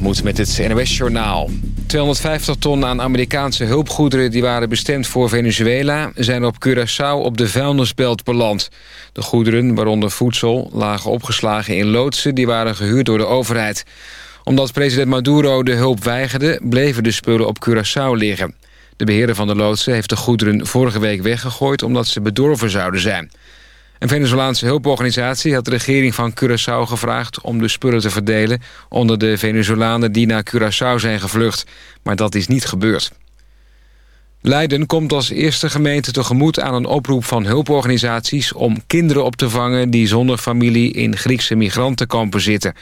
Waterbalgemoed met het NOS Journaal. 250 ton aan Amerikaanse hulpgoederen die waren bestemd voor Venezuela... zijn op Curaçao op de vuilnisbelt beland. De goederen, waaronder voedsel, lagen opgeslagen in loodsen... die waren gehuurd door de overheid. Omdat president Maduro de hulp weigerde... bleven de spullen op Curaçao liggen. De beheerder van de loodsen heeft de goederen vorige week weggegooid... omdat ze bedorven zouden zijn... Een Venezolaanse hulporganisatie had de regering van Curaçao gevraagd... om de spullen te verdelen onder de Venezolanen die naar Curaçao zijn gevlucht. Maar dat is niet gebeurd. Leiden komt als eerste gemeente tegemoet aan een oproep van hulporganisaties... om kinderen op te vangen die zonder familie in Griekse migrantenkampen zitten.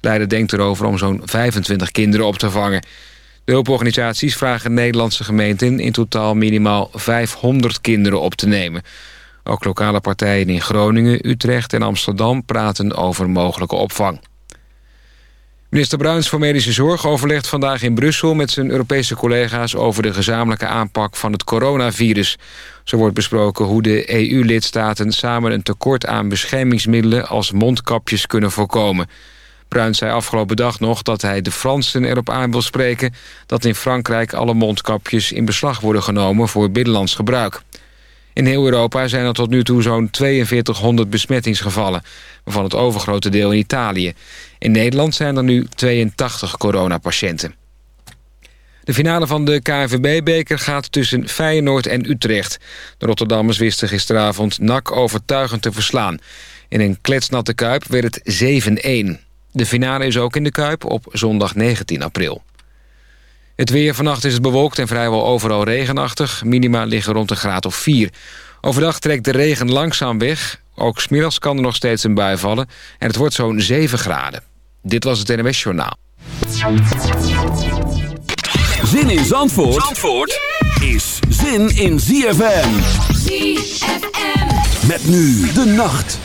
Leiden denkt erover om zo'n 25 kinderen op te vangen. De hulporganisaties vragen Nederlandse gemeenten in totaal minimaal 500 kinderen op te nemen... Ook lokale partijen in Groningen, Utrecht en Amsterdam praten over mogelijke opvang. Minister Bruins voor Medische Zorg overlegt vandaag in Brussel... met zijn Europese collega's over de gezamenlijke aanpak van het coronavirus. Zo wordt besproken hoe de EU-lidstaten samen een tekort aan beschermingsmiddelen... als mondkapjes kunnen voorkomen. Bruins zei afgelopen dag nog dat hij de Fransen erop aan wil spreken... dat in Frankrijk alle mondkapjes in beslag worden genomen voor binnenlands gebruik. In heel Europa zijn er tot nu toe zo'n 4200 besmettingsgevallen... waarvan het overgrote deel in Italië. In Nederland zijn er nu 82 coronapatiënten. De finale van de KNVB-beker gaat tussen Feyenoord en Utrecht. De Rotterdammers wisten gisteravond NAC overtuigend te verslaan. In een kletsnatte Kuip werd het 7-1. De finale is ook in de Kuip op zondag 19 april. Het weer vannacht is het bewolkt en vrijwel overal regenachtig. Minima liggen rond een graad of 4. Overdag trekt de regen langzaam weg. Ook smiddags kan er nog steeds een bui vallen. En het wordt zo'n 7 graden. Dit was het NWS Journaal. Zin in Zandvoort, Zandvoort is zin in ZFM. ZFM. Met nu de nacht.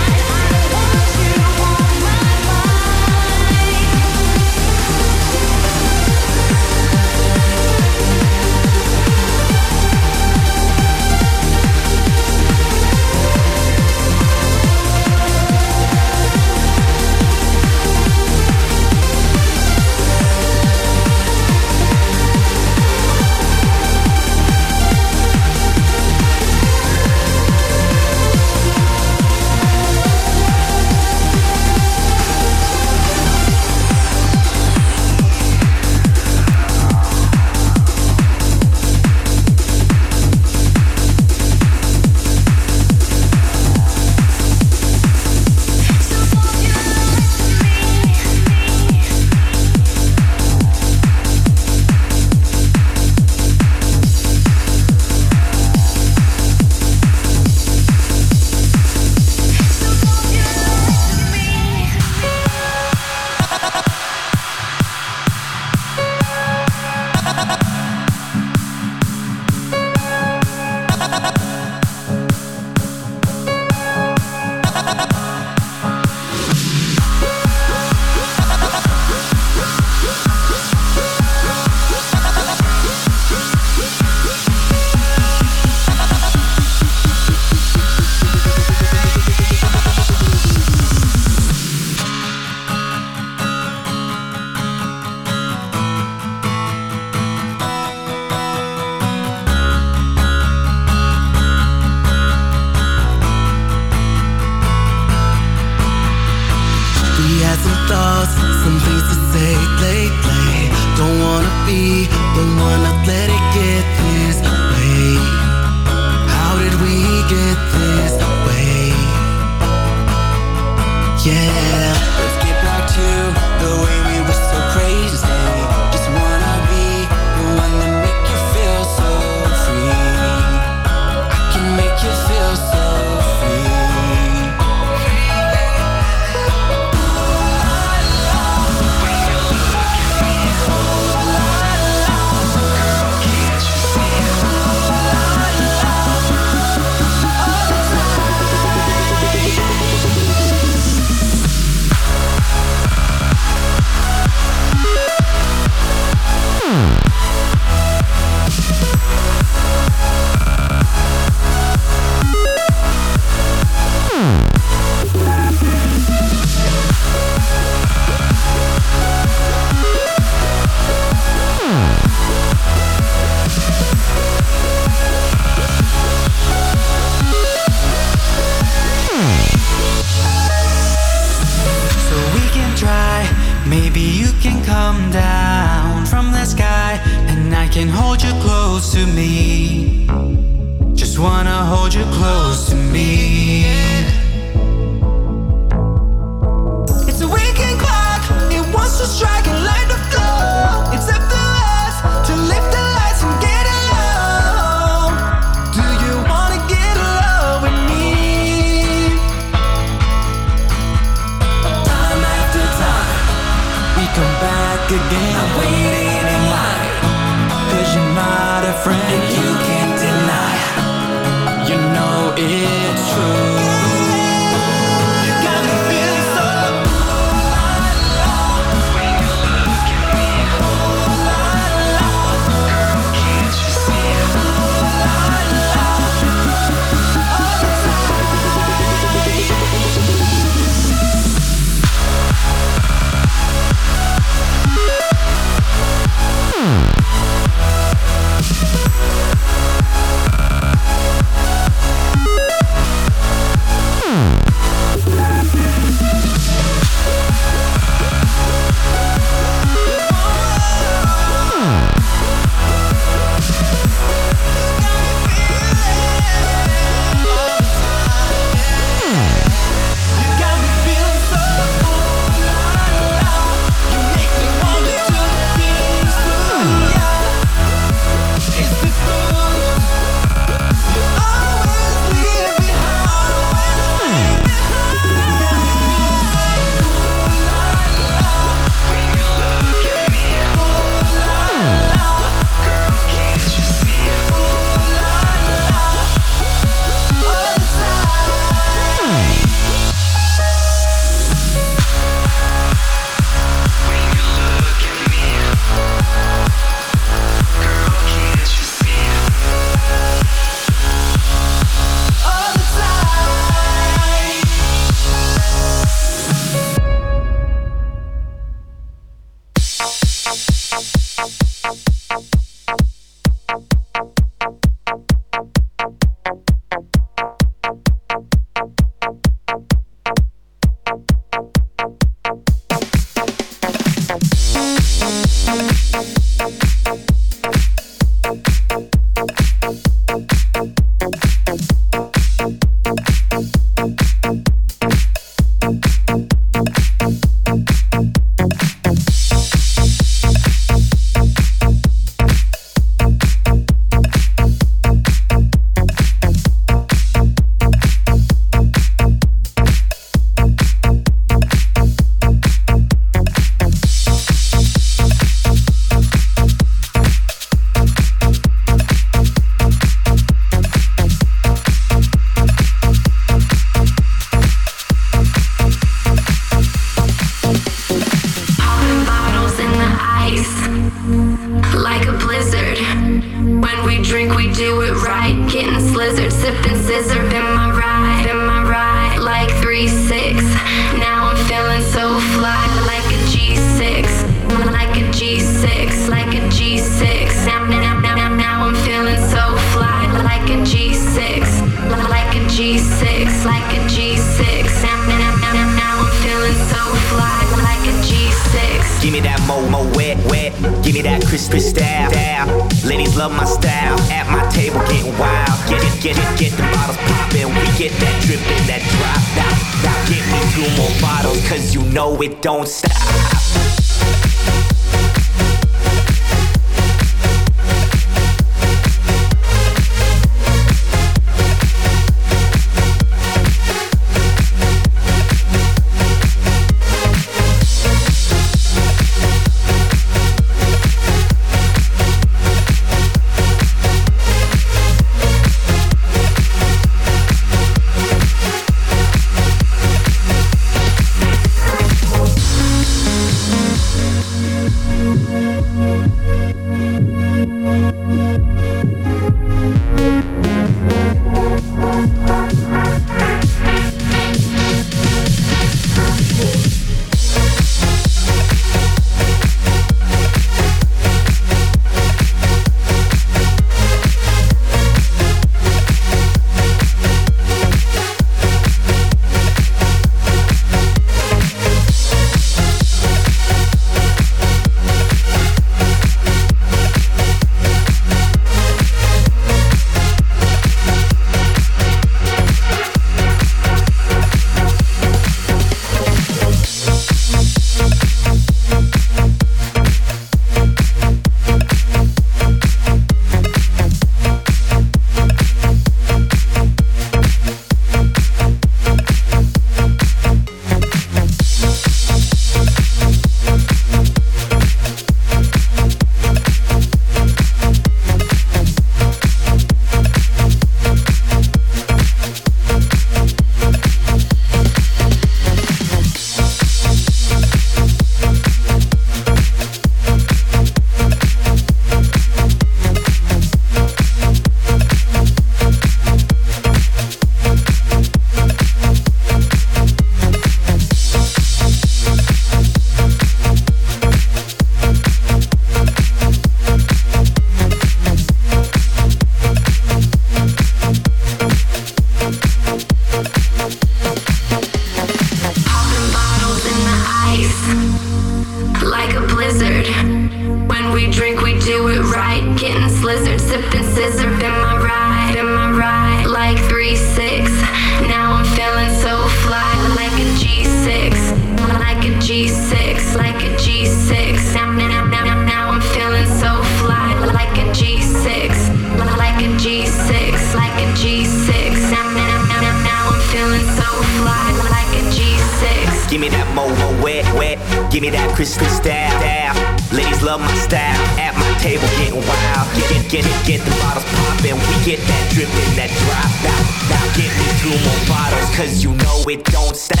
loud. At my table getting wild. Get, get, get, get the bottles poppin'. We get that dripping, that drop out. Now get me two more bottles, cause you know it don't stop.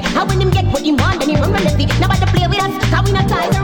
How when him get what he want, then he run relentlessly. Nobody play with us, cause we not ties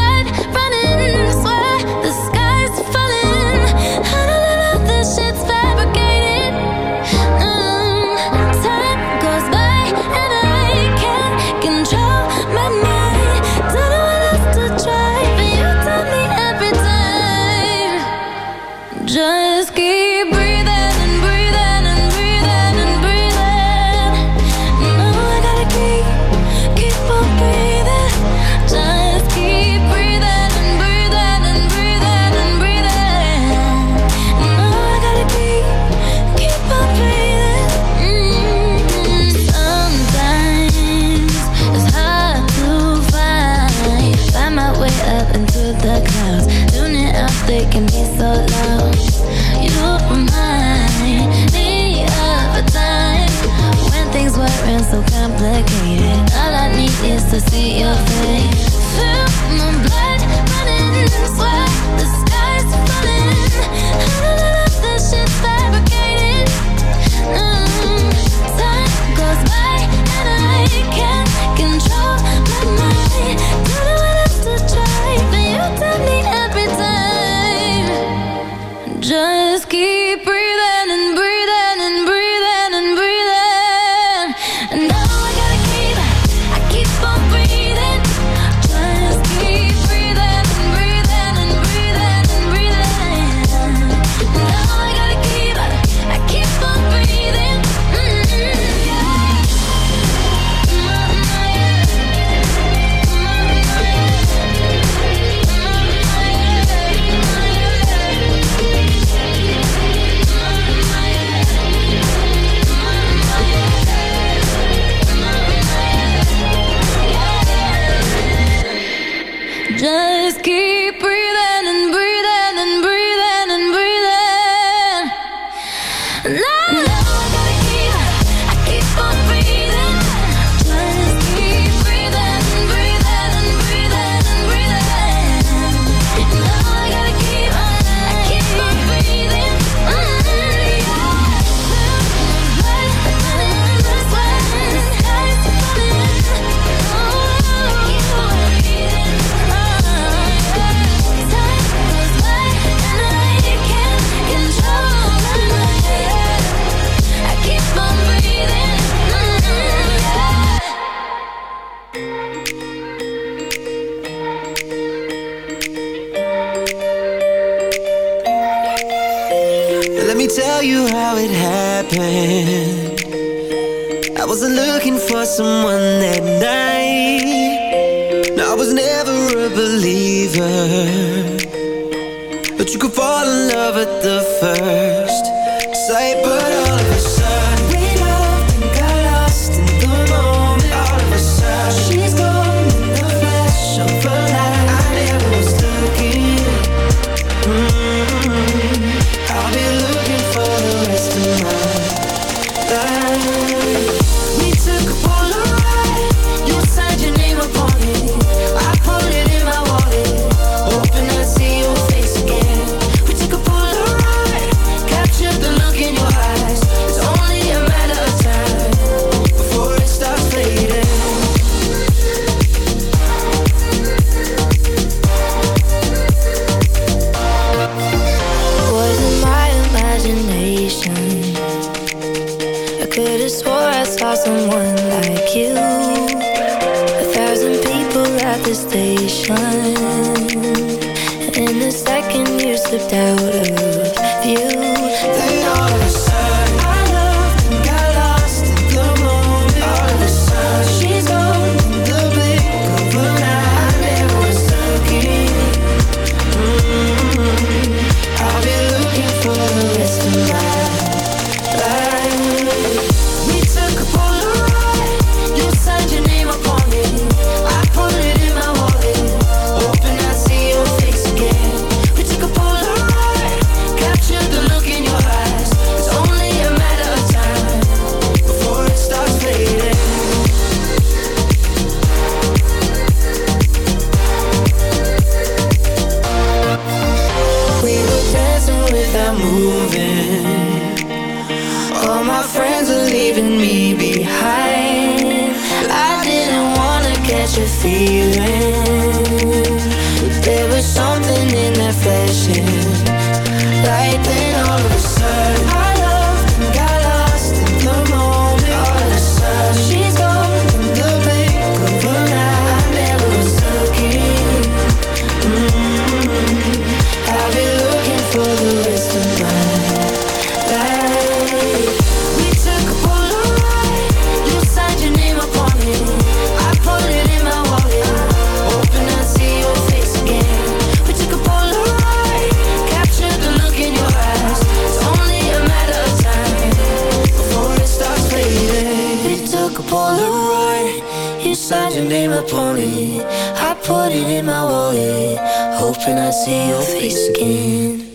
you signed your name upon it. I put it in my wallet, hoping I see your face again.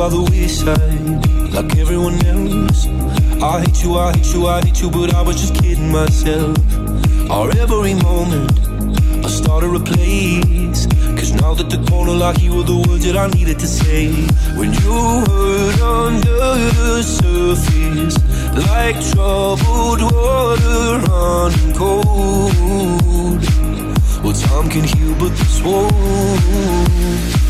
by the wayside, like everyone else. I hate you, I hate you, I hate you, but I was just kidding myself. Our every moment, I started to play out at the corner like you were the words that I needed to say. When you heard under the surface, like troubled water running cold. Well, time can heal, but this won't.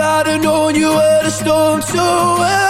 I'd have known you were the storm so well